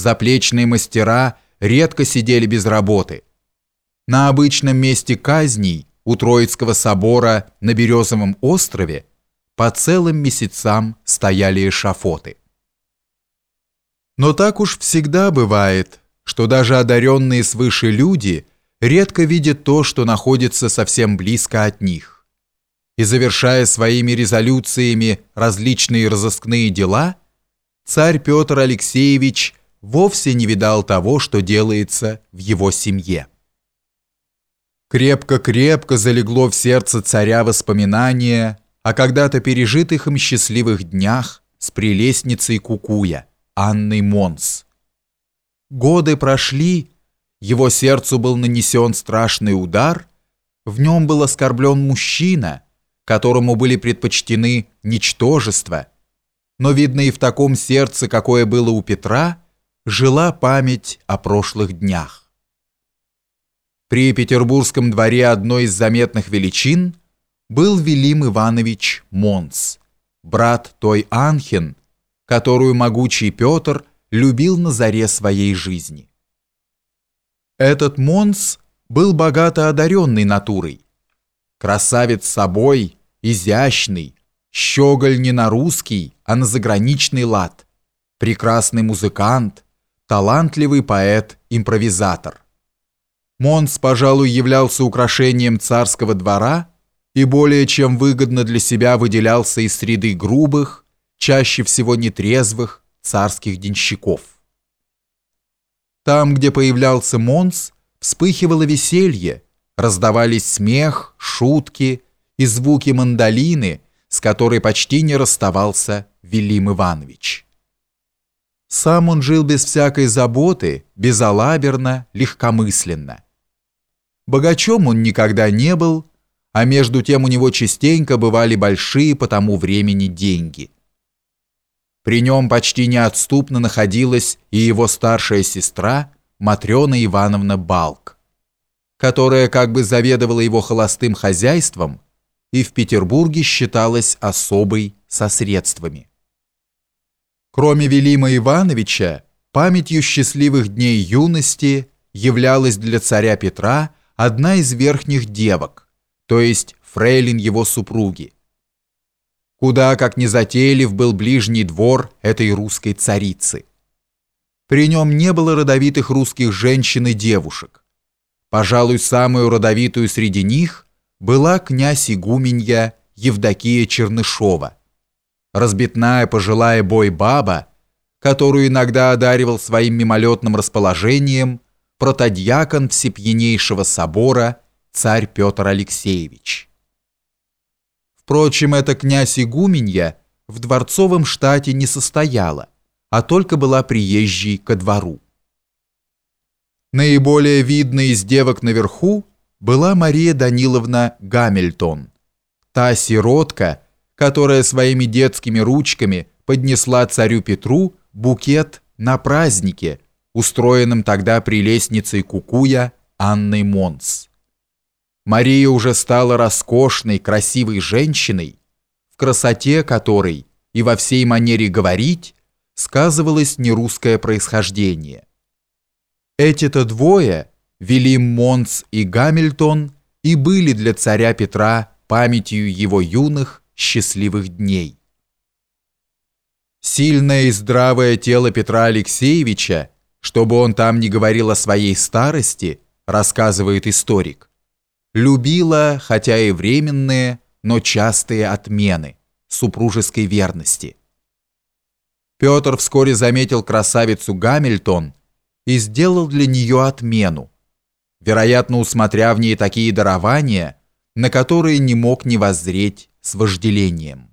заплечные мастера редко сидели без работы. На обычном месте казней у Троицкого собора на Березовом острове по целым месяцам стояли эшафоты. Но так уж всегда бывает, что даже одаренные свыше люди редко видят то, что находится совсем близко от них. И завершая своими резолюциями различные разыскные дела, царь Петр Алексеевич вовсе не видал того, что делается в его семье. Крепко-крепко залегло в сердце царя воспоминание о когда-то пережитых им счастливых днях с прелестницей Кукуя, Анной Монс. Годы прошли, его сердцу был нанесен страшный удар, в нем был оскорблен мужчина, которому были предпочтены ничтожества, но, видно, и в таком сердце, какое было у Петра, жила память о прошлых днях. При Петербургском дворе одной из заметных величин был Виллим Иванович Монс, брат той Анхен, которую могучий Петр любил на заре своей жизни. Этот Монс был богато одаренный натурой. Красавец собой, изящный, щеголь не на русский, а на заграничный лад, прекрасный музыкант – талантливый поэт-импровизатор. Монс, пожалуй, являлся украшением царского двора и более чем выгодно для себя выделялся из среды грубых, чаще всего нетрезвых царских денщиков. Там, где появлялся Монс, вспыхивало веселье, раздавались смех, шутки и звуки мандолины, с которой почти не расставался Велим Иванович. Сам он жил без всякой заботы, безалаберно, легкомысленно. Богачом он никогда не был, а между тем у него частенько бывали большие по тому времени деньги. При нем почти неотступно находилась и его старшая сестра Матрена Ивановна Балк, которая как бы заведовала его холостым хозяйством и в Петербурге считалась особой со средствами. Кроме Велима Ивановича, памятью счастливых дней юности являлась для царя Петра одна из верхних девок, то есть фрейлин его супруги. Куда как незатейлив был ближний двор этой русской царицы. При нем не было родовитых русских женщин и девушек. Пожалуй, самую родовитую среди них была князь игуменья Евдокия Чернышова – разбитная пожилая бой-баба, которую иногда одаривал своим мимолетным расположением протодьякон Всепьянейшего собора царь Петр Алексеевич. Впрочем, эта князь Игуменья в дворцовом штате не состояла, а только была приезжей ко двору. Наиболее видной из девок наверху была Мария Даниловна Гамильтон, та сиротка, которая своими детскими ручками поднесла царю Петру букет на празднике, устроенном тогда прелестницей Кукуя Анной Монс. Мария уже стала роскошной, красивой женщиной, в красоте которой и во всей манере говорить сказывалось нерусское происхождение. Эти-то двое, Виллим Монс и Гамильтон, и были для царя Петра памятью его юных счастливых дней. Сильное и здравое тело Петра Алексеевича, чтобы он там не говорил о своей старости, рассказывает историк, любила, хотя и временные, но частые отмены супружеской верности. Петр вскоре заметил красавицу Гамильтон и сделал для нее отмену, вероятно, усмотря в ней такие дарования, на которые не мог не воззреть с вожделением.